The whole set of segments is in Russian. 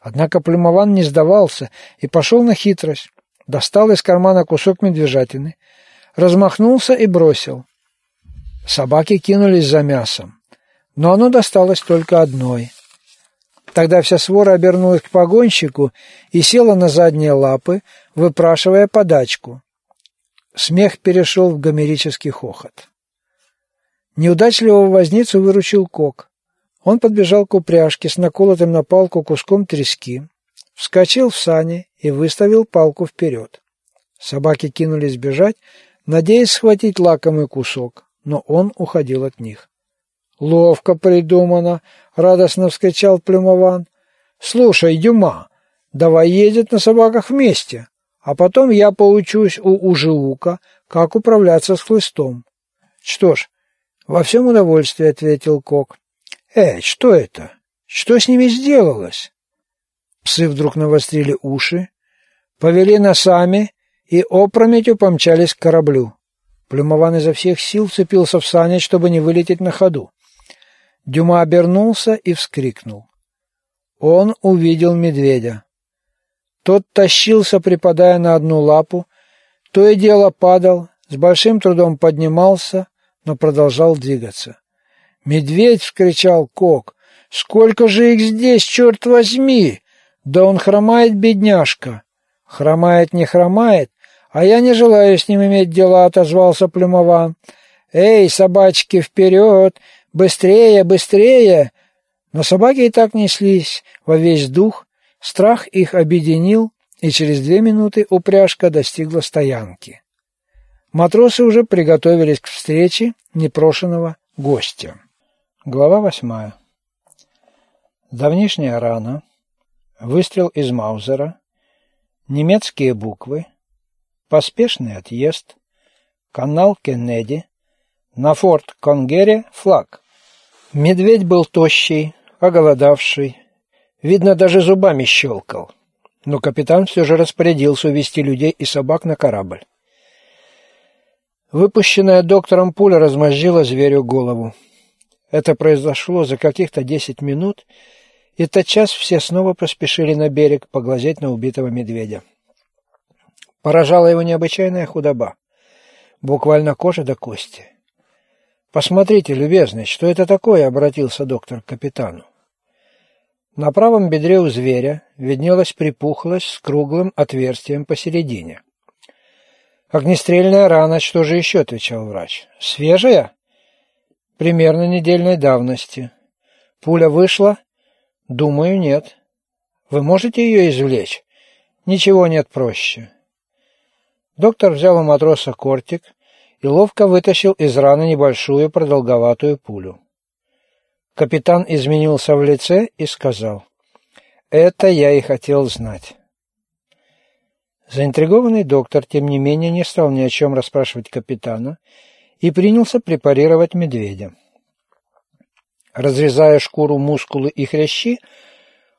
Однако Плюмован не сдавался и пошел на хитрость. Достал из кармана кусок медвежатины, размахнулся и бросил. Собаки кинулись за мясом, но оно досталось только одной. Тогда вся свора обернулась к погонщику и села на задние лапы, выпрашивая подачку. Смех перешел в гомерический хохот. Неудачливого возницу выручил Кок. Он подбежал к упряжке с наколотым на палку куском трески, вскочил в сани и выставил палку вперед. Собаки кинулись бежать, надеясь схватить лакомый кусок, но он уходил от них. «Ловко придумано!» — радостно вскричал Плюмован. «Слушай, Дюма, давай ездить на собаках вместе, а потом я поучусь у Ужиука, как управляться с хлыстом». «Что ж, во всем удовольствие», — ответил Кок. «Эй, что это? Что с ними сделалось?» Псы вдруг навострили уши, повели носами и опрометью помчались к кораблю. Плюмован изо всех сил вцепился в сани, чтобы не вылететь на ходу. Дюма обернулся и вскрикнул. Он увидел медведя. Тот тащился, припадая на одну лапу, то и дело падал, с большим трудом поднимался, но продолжал двигаться. «Медведь!» — вскричал Кок. «Сколько же их здесь, черт возьми! Да он хромает, бедняжка!» «Хромает, не хромает, а я не желаю с ним иметь дела», — отозвался Плюмован. «Эй, собачки, вперед! Быстрее, быстрее!» Но собаки и так неслись во весь дух, страх их объединил, и через две минуты упряжка достигла стоянки. Матросы уже приготовились к встрече непрошенного гостя. Глава восьмая. Давнишняя рана, выстрел из Маузера, немецкие буквы, поспешный отъезд, канал Кеннеди, на форт Конгере флаг. Медведь был тощий, оголодавший, видно, даже зубами щелкал. Но капитан все же распорядился увести людей и собак на корабль. Выпущенная доктором пуля размозжила зверю голову. Это произошло за каких-то десять минут, и тотчас все снова поспешили на берег поглазеть на убитого медведя. Поражала его необычайная худоба, буквально кожа до кости. «Посмотрите, любезный, что это такое?» — обратился доктор к капитану. На правом бедре у зверя виднелась припухлость с круглым отверстием посередине. «Огнестрельная рана, что же еще?» — отвечал врач. «Свежая?» «Примерно недельной давности. Пуля вышла?» «Думаю, нет». «Вы можете ее извлечь?» «Ничего нет проще». Доктор взял у матроса кортик и ловко вытащил из раны небольшую продолговатую пулю. Капитан изменился в лице и сказал, «Это я и хотел знать». Заинтригованный доктор, тем не менее, не стал ни о чем расспрашивать капитана и принялся препарировать медведя. Разрезая шкуру, мускулы и хрящи,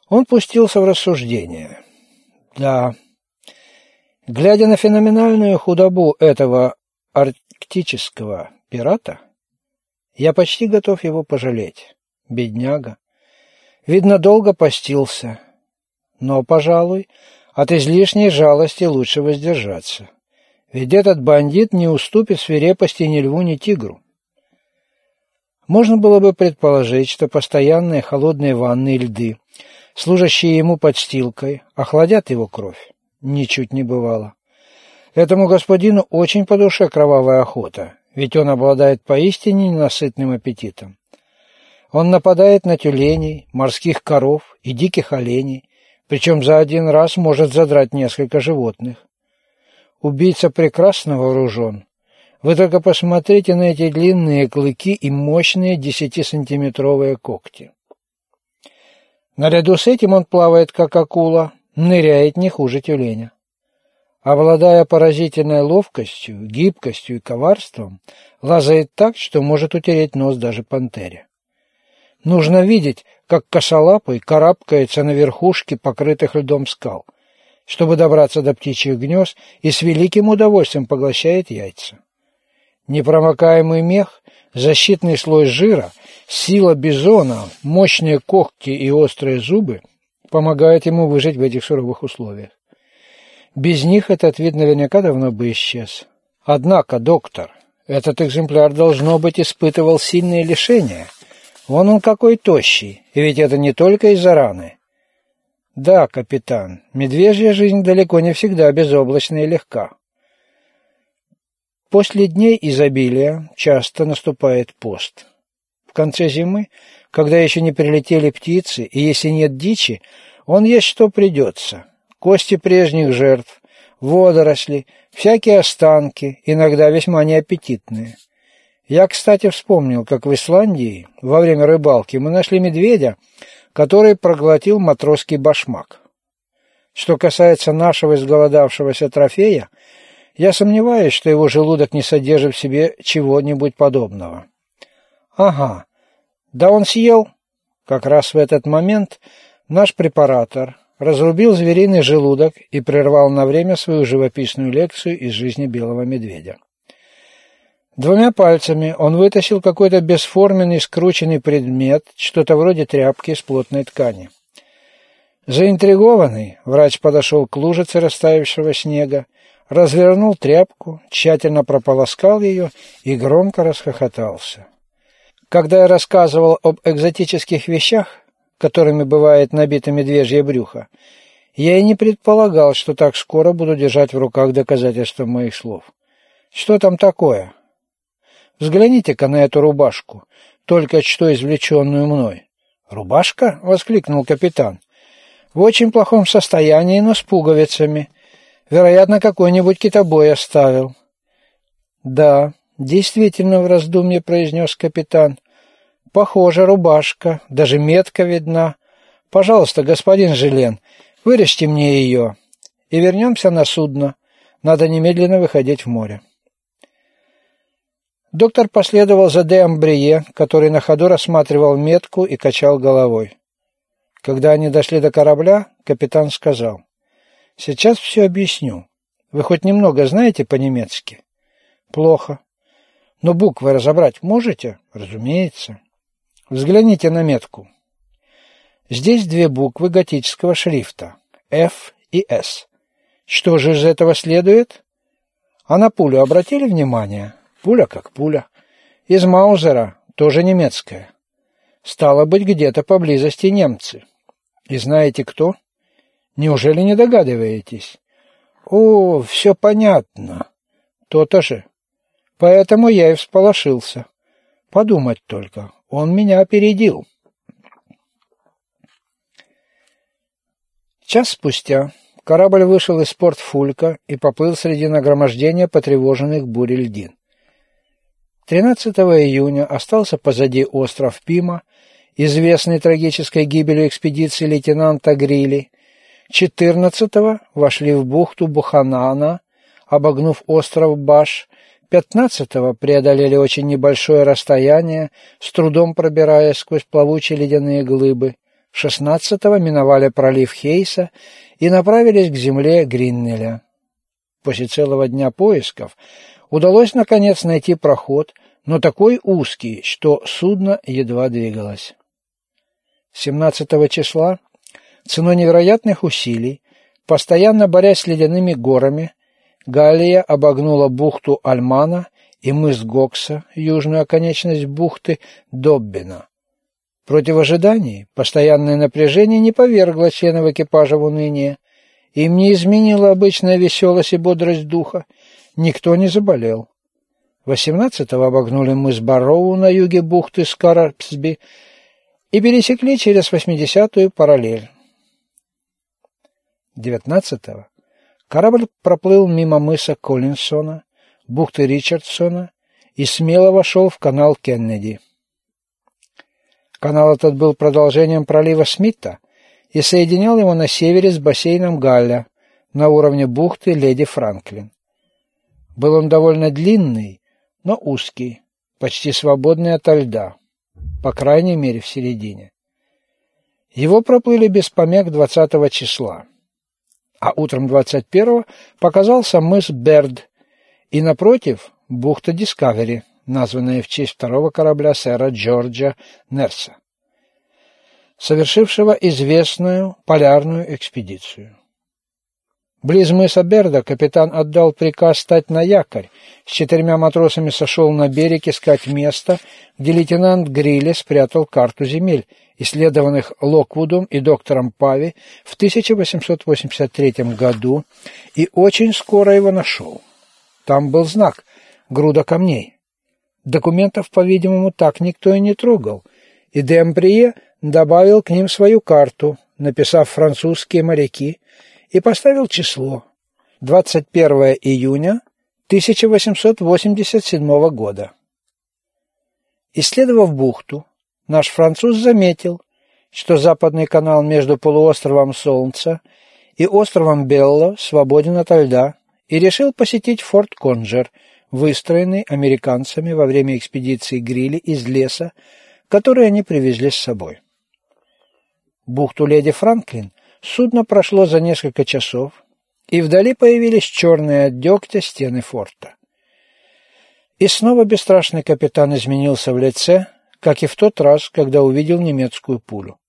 он пустился в рассуждение. Да, глядя на феноменальную худобу этого арктического пирата, я почти готов его пожалеть. Бедняга. Видно, долго постился. Но, пожалуй, от излишней жалости лучше воздержаться. Ведь этот бандит не уступит свирепости ни льву, ни тигру. Можно было бы предположить, что постоянные холодные ванны и льды, служащие ему подстилкой, охладят его кровь. Ничуть не бывало. Этому господину очень по душе кровавая охота, ведь он обладает поистине ненасытным аппетитом. Он нападает на тюленей, морских коров и диких оленей, причем за один раз может задрать несколько животных. Убийца прекрасно вооружен. Вы только посмотрите на эти длинные клыки и мощные десятисантиметровые когти. Наряду с этим он плавает, как акула, ныряет не хуже тюленя. Обладая поразительной ловкостью, гибкостью и коварством, лазает так, что может утереть нос даже пантере. Нужно видеть, как косолапый карабкается на верхушки покрытых льдом скал, чтобы добраться до птичьих гнезд и с великим удовольствием поглощает яйца. Непромокаемый мех, защитный слой жира, сила бизона, мощные когти и острые зубы помогают ему выжить в этих суровых условиях. Без них этот вид наверняка давно бы исчез. Однако, доктор, этот экземпляр, должно быть, испытывал сильные лишения. Вон он какой тощий, и ведь это не только из-за раны. Да, капитан, медвежья жизнь далеко не всегда безоблачна и легка. После дней изобилия часто наступает пост. В конце зимы, когда еще не прилетели птицы, и если нет дичи, он есть что придется. Кости прежних жертв, водоросли, всякие останки, иногда весьма неаппетитные. Я, кстати, вспомнил, как в Исландии во время рыбалки мы нашли медведя, который проглотил матросский башмак. Что касается нашего изголодавшегося трофея, я сомневаюсь, что его желудок не содержит в себе чего-нибудь подобного. Ага, да он съел. Как раз в этот момент наш препаратор разрубил звериный желудок и прервал на время свою живописную лекцию из жизни белого медведя. Двумя пальцами он вытащил какой-то бесформенный скрученный предмет, что-то вроде тряпки из плотной ткани. Заинтригованный, врач подошел к лужице растаявшего снега, развернул тряпку, тщательно прополоскал ее и громко расхохотался. Когда я рассказывал об экзотических вещах, которыми бывает набито медвежье брюхо, я и не предполагал, что так скоро буду держать в руках доказательства моих слов. Что там такое? Взгляните-ка на эту рубашку, только что извлеченную мной. «Рубашка?» — воскликнул капитан. «В очень плохом состоянии, но с пуговицами. Вероятно, какой-нибудь китобой оставил». «Да, действительно, в раздумье произнес капитан. Похоже, рубашка, даже метка видна. Пожалуйста, господин Желен, вырежьте мне ее и вернемся на судно. Надо немедленно выходить в море». Доктор последовал за де Амбрие, который на ходу рассматривал метку и качал головой. Когда они дошли до корабля, капитан сказал, «Сейчас все объясню. Вы хоть немного знаете по-немецки?» «Плохо. Но буквы разобрать можете?» «Разумеется». «Взгляните на метку. Здесь две буквы готического шрифта – F и S. Что же из этого следует?» «А на пулю обратили внимание?» Пуля как пуля. Из Маузера, тоже немецкая. Стало быть, где-то поблизости немцы. И знаете кто? Неужели не догадываетесь? О, все понятно. То-то же. Поэтому я и всполошился. Подумать только, он меня опередил. Час спустя корабль вышел из порт Фулька и поплыл среди нагромождения потревоженных бурей льдин. 13 июня остался позади остров Пима, известный трагической гибелью экспедиции лейтенанта Грили. 14-го вошли в бухту Буханана, обогнув остров Баш. 15-го преодолели очень небольшое расстояние, с трудом пробираясь сквозь плавучие ледяные глыбы. 16-го миновали пролив Хейса и направились к земле Гриннеля. После целого дня поисков удалось наконец найти проход, но такой узкий, что судно едва двигалось. 17 числа, ценой невероятных усилий, постоянно борясь с ледяными горами, Галия обогнула бухту Альмана и мыс Гокса, южную оконечность бухты Доббина. Против ожиданий постоянное напряжение не повергло членов экипажа в уныние. Им не изменила обычная веселость и бодрость духа. Никто не заболел. 18-го обогнули мыс Барроу на юге бухты Скарпсби и пересекли через 80-ю параллель. 19-го корабль проплыл мимо мыса Коллинсона, бухты Ричардсона и смело вошел в канал Кеннеди. Канал этот был продолжением пролива Смита и соединял его на севере с бассейном Галля на уровне бухты Леди Франклин. Был он довольно длинный но узкий, почти свободный ото льда, по крайней мере в середине. Его проплыли без помех 20 числа, а утром 21 показался мыс Берд и напротив бухта Дискавери, названная в честь второго корабля сэра Джорджа Нерса. совершившего известную полярную экспедицию. Близ мыса Берда капитан отдал приказ стать на якорь, с четырьмя матросами сошел на берег искать место, где лейтенант Грилли спрятал карту земель, исследованных Локвудом и доктором Пави в 1883 году, и очень скоро его нашел. Там был знак «Груда камней». Документов, по-видимому, так никто и не трогал, и Дембрие добавил к ним свою карту, написав «французские моряки», и поставил число 21 июня 1887 года. Исследовав бухту, наш француз заметил, что западный канал между полуостровом Солнца и островом Белло свободен от льда и решил посетить форт Конджер, выстроенный американцами во время экспедиции Грилли из леса, который они привезли с собой. Бухту Леди Франклин Судно прошло за несколько часов, и вдали появились черные от дегтя стены форта. И снова бесстрашный капитан изменился в лице, как и в тот раз, когда увидел немецкую пулю.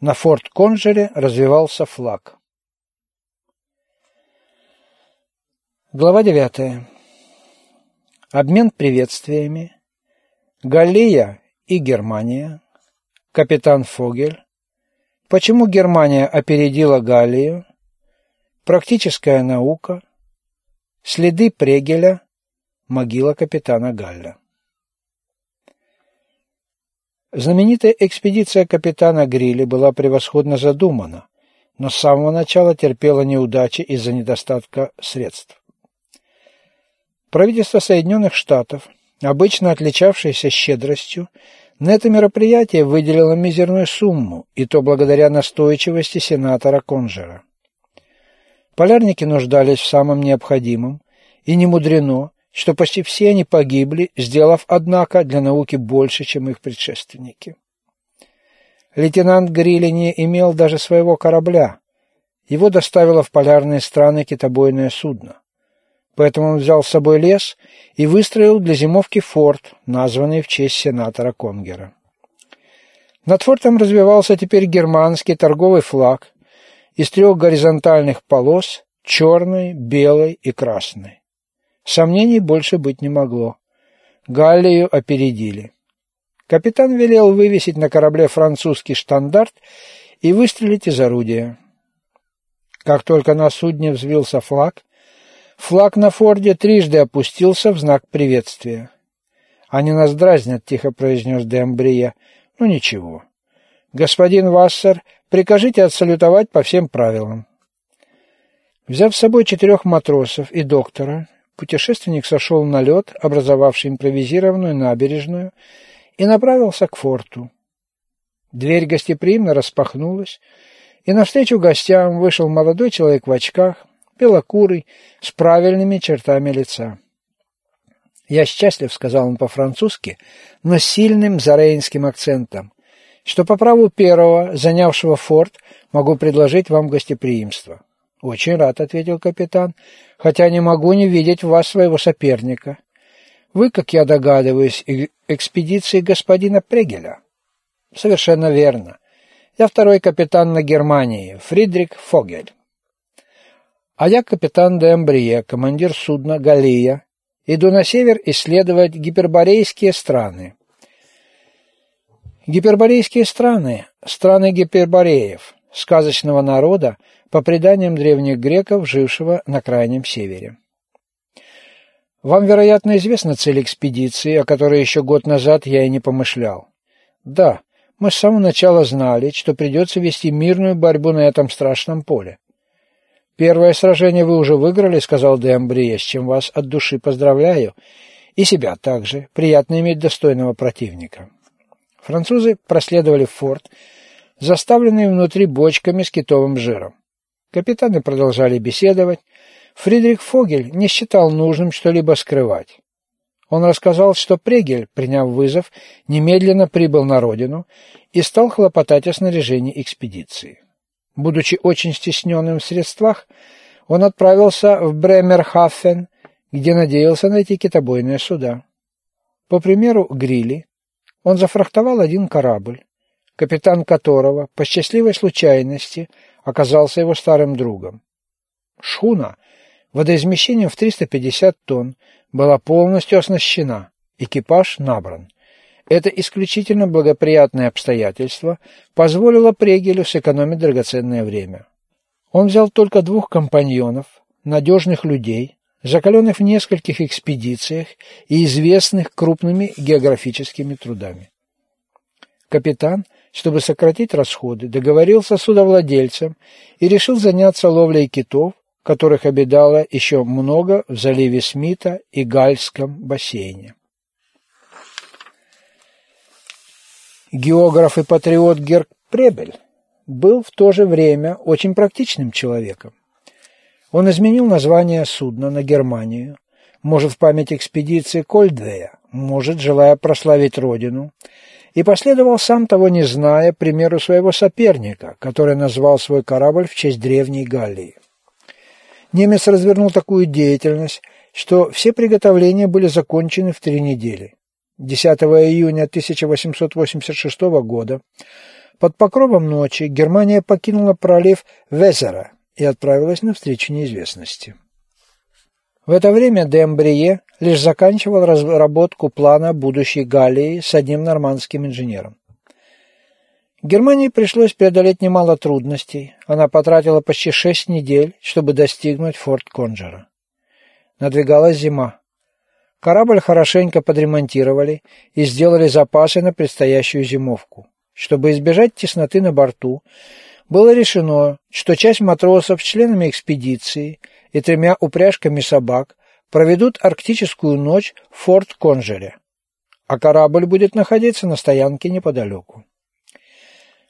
На форт Конжере развивался флаг. Глава девятая. Обмен приветствиями. Галлия и Германия. Капитан Фогель. Почему Германия опередила Галлию? Практическая наука. Следы Прегеля. Могила капитана Галля. Знаменитая экспедиция капитана Грилли была превосходно задумана, но с самого начала терпела неудачи из-за недостатка средств. Правительство Соединенных Штатов, обычно отличавшееся щедростью, на это мероприятие выделила мизерную сумму, и то благодаря настойчивости сенатора Конжера. Полярники нуждались в самом необходимом, и не мудрено, что почти все они погибли, сделав, однако, для науки больше, чем их предшественники. Лейтенант Грилли не имел даже своего корабля. Его доставило в полярные страны китобойное судно. Поэтому он взял с собой лес и выстроил для зимовки форт, названный в честь сенатора Конгера. Над фортом развивался теперь германский торговый флаг из трех горизонтальных полос – черной, белой и красной. Сомнений больше быть не могло. Галлию опередили. Капитан велел вывесить на корабле французский штандарт и выстрелить из орудия. Как только на судне взвился флаг, Флаг на форде трижды опустился в знак приветствия. «Они нас дразнят», — тихо произнес де Амбрия. «Ну ничего. Господин Вассер, прикажите отсалютовать по всем правилам». Взяв с собой четырех матросов и доктора, путешественник сошел на лед, образовавший импровизированную набережную, и направился к форту. Дверь гостеприимно распахнулась, и навстречу гостям вышел молодой человек в очках, белокурый, с правильными чертами лица. «Я счастлив», — сказал он по-французски, но с сильным зарейнским акцентом, что по праву первого, занявшего форт, могу предложить вам гостеприимство. «Очень рад», — ответил капитан, — «хотя не могу не видеть в вас своего соперника. Вы, как я догадываюсь, экспедиции господина Прегеля». «Совершенно верно. Я второй капитан на Германии, Фридрик Фогель. А я капитан де Амбрие, командир судна «Галия». Иду на север исследовать гиперборейские страны. Гиперборейские страны – страны гипербореев, сказочного народа, по преданиям древних греков, жившего на крайнем севере. Вам, вероятно, известна цель экспедиции, о которой еще год назад я и не помышлял. Да, мы с самого начала знали, что придется вести мирную борьбу на этом страшном поле. «Первое сражение вы уже выиграли», — сказал де Амбрие, — «с чем вас от души поздравляю. И себя также. Приятно иметь достойного противника». Французы проследовали форт, заставленный внутри бочками с китовым жиром. Капитаны продолжали беседовать. Фридрих Фогель не считал нужным что-либо скрывать. Он рассказал, что Прегель, приняв вызов, немедленно прибыл на родину и стал хлопотать о снаряжении экспедиции. Будучи очень стесненным в средствах, он отправился в Бремерхафен, где надеялся найти китобойные суда. По примеру Грилли, он зафрахтовал один корабль, капитан которого, по счастливой случайности, оказался его старым другом. Шхуна, водоизмещением в 350 тонн, была полностью оснащена, экипаж набран. Это исключительно благоприятное обстоятельство позволило Прегелю сэкономить драгоценное время. Он взял только двух компаньонов, надежных людей, закаленных в нескольких экспедициях и известных крупными географическими трудами. Капитан, чтобы сократить расходы, договорился с судовладельцем и решил заняться ловлей китов, которых обедало еще много в заливе Смита и Гальском бассейне. Географ и патриот Герк Пребель был в то же время очень практичным человеком. Он изменил название судна на Германию, может, в память экспедиции Кольдвея, может, желая прославить родину, и последовал сам того не зная примеру своего соперника, который назвал свой корабль в честь древней Галлии. Немец развернул такую деятельность, что все приготовления были закончены в три недели. 10 июня 1886 года под покровом ночи Германия покинула пролив Везера и отправилась навстречу неизвестности. В это время Дембрие лишь заканчивал разработку плана будущей Галлии с одним нормандским инженером. Германии пришлось преодолеть немало трудностей. Она потратила почти шесть недель, чтобы достигнуть форт Конджера. Надвигалась зима. Корабль хорошенько подремонтировали и сделали запасы на предстоящую зимовку. Чтобы избежать тесноты на борту, было решено, что часть матросов с членами экспедиции и тремя упряжками собак проведут арктическую ночь в форт Конжере, а корабль будет находиться на стоянке неподалеку.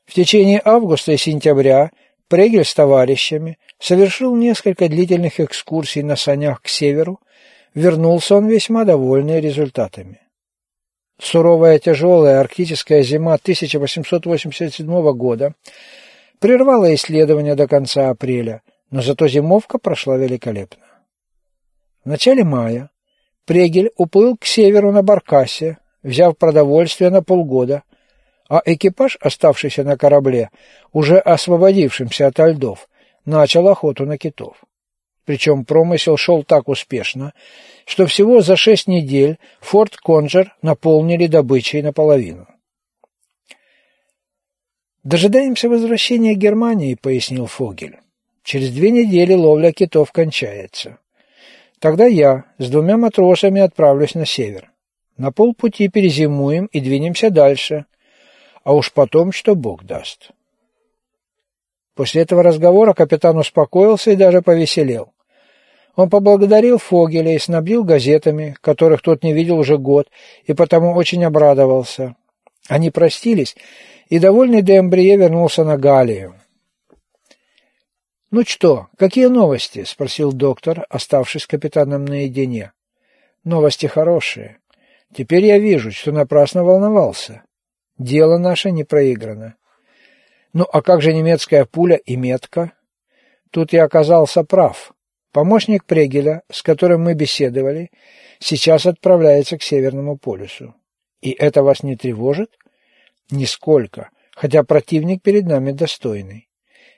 В течение августа и сентября Прегель с товарищами совершил несколько длительных экскурсий на санях к северу, вернулся он весьма довольный результатами. Суровая тяжелая арктическая зима 1887 года прервала исследования до конца апреля, но зато зимовка прошла великолепно. В начале мая Прегель уплыл к северу на Баркасе, взяв продовольствие на полгода, а экипаж, оставшийся на корабле, уже освободившимся от льдов, начал охоту на китов. Причем промысел шел так успешно, что всего за шесть недель форт Конджер наполнили добычей наполовину. «Дожидаемся возвращения Германии», — пояснил Фогель. «Через две недели ловля китов кончается. Тогда я с двумя матросами отправлюсь на север. На полпути перезимуем и двинемся дальше, а уж потом, что Бог даст». После этого разговора капитан успокоился и даже повеселел. Он поблагодарил Фогеля и снабдил газетами, которых тот не видел уже год, и потому очень обрадовался. Они простились, и довольный Дембрие вернулся на Галию. «Ну что, какие новости?» — спросил доктор, оставшись с капитаном наедине. «Новости хорошие. Теперь я вижу, что напрасно волновался. Дело наше не проиграно. Ну а как же немецкая пуля и метка? Тут я оказался прав. Помощник Прегеля, с которым мы беседовали, сейчас отправляется к Северному полюсу. И это вас не тревожит? Нисколько, хотя противник перед нами достойный.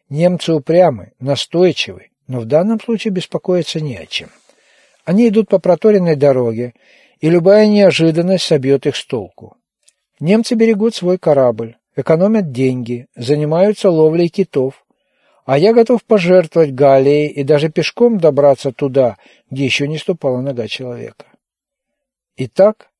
Немцы упрямы, настойчивы, но в данном случае беспокоиться не о чем. Они идут по проторенной дороге, и любая неожиданность собьет их с толку. Немцы берегут свой корабль, экономят деньги, занимаются ловлей китов, а я готов пожертвовать Галией и даже пешком добраться туда, где еще не ступала нога человека. Итак,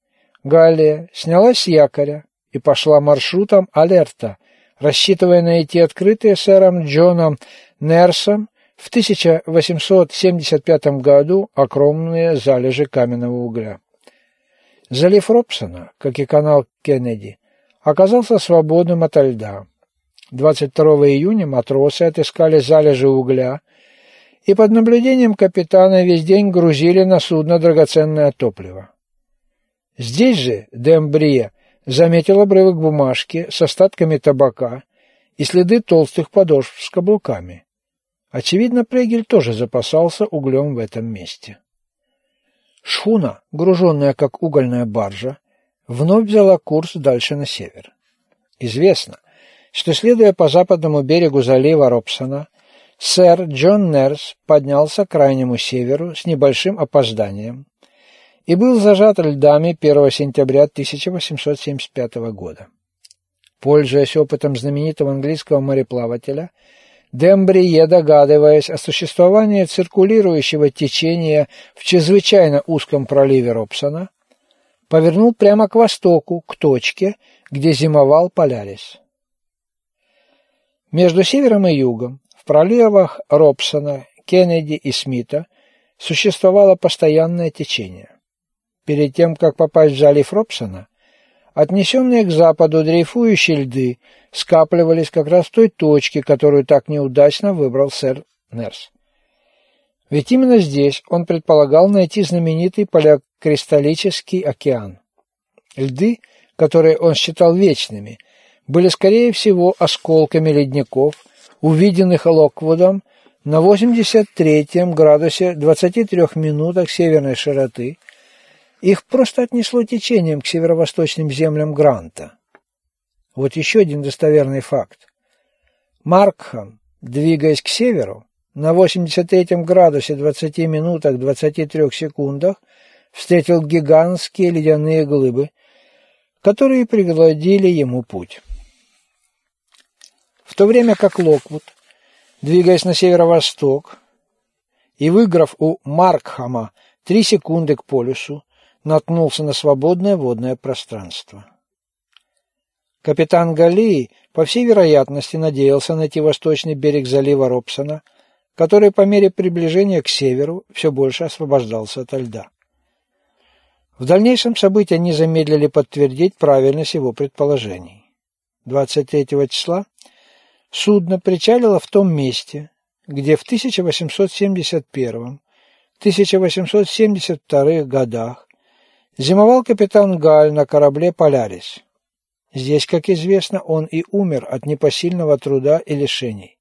Галия снялась с якоря и пошла маршрутом Алерта, рассчитывая найти открытые сэром Джоном Нерсом в 1875 году огромные залежи каменного угля. Залив Робсона, как и канал Кеннеди, оказался свободным ото льда. 22 июня матросы отыскали залежи угля и под наблюдением капитана весь день грузили на судно драгоценное топливо. Здесь же Дембрие заметил обрывок бумажки с остатками табака и следы толстых подошв с каблуками. Очевидно, Прегель тоже запасался углем в этом месте. Шхуна, груженная как угольная баржа, вновь взяла курс дальше на север. Известно – что, следуя по западному берегу залива Робсона, сэр Джон Нерс поднялся к крайнему северу с небольшим опозданием и был зажат льдами 1 сентября 1875 года. Пользуясь опытом знаменитого английского мореплавателя, Дембрие, догадываясь о существовании циркулирующего течения в чрезвычайно узком проливе Робсона, повернул прямо к востоку, к точке, где зимовал Полярис. Между севером и югом, в проливах Робсона, Кеннеди и Смита, существовало постоянное течение. Перед тем, как попасть в залив Робсона, отнесенные к западу дрейфующие льды скапливались как раз в той точке, которую так неудачно выбрал сэр Нерс. Ведь именно здесь он предполагал найти знаменитый полякристаллический океан. Льды, которые он считал вечными, были, скорее всего, осколками ледников, увиденных Локвудом на 83 градусе 23 минутах северной широты. Их просто отнесло течением к северо-восточным землям Гранта. Вот еще один достоверный факт. Маркхам, двигаясь к северу, на 83 градусе 20 минутах 23 секундах встретил гигантские ледяные глыбы, которые преградили ему путь. В то время как Локвуд, двигаясь на северо-восток и выиграв у Маркхама 3 секунды к полюсу, наткнулся на свободное водное пространство. Капитан Галии, по всей вероятности, надеялся найти восточный берег залива Робсона, который по мере приближения к северу все больше освобождался от льда. В дальнейшем события не замедлили подтвердить правильность его предположений. 23 числа судно причалило в том месте, где в 1871-1872 годах зимовал капитан Галь на корабле «Полярис». Здесь, как известно, он и умер от непосильного труда и лишений.